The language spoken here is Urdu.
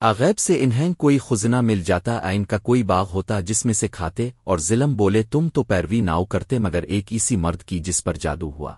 آغیب سے انہیں کوئی خزنہ مل جاتا، آئین کا کوئی باغ ہوتا جس میں سے کھاتے اور ظلم بولے، تم تو پیروی ناؤ کرتے مگر ایک اسی مرد کی جس پر جادو ہوا۔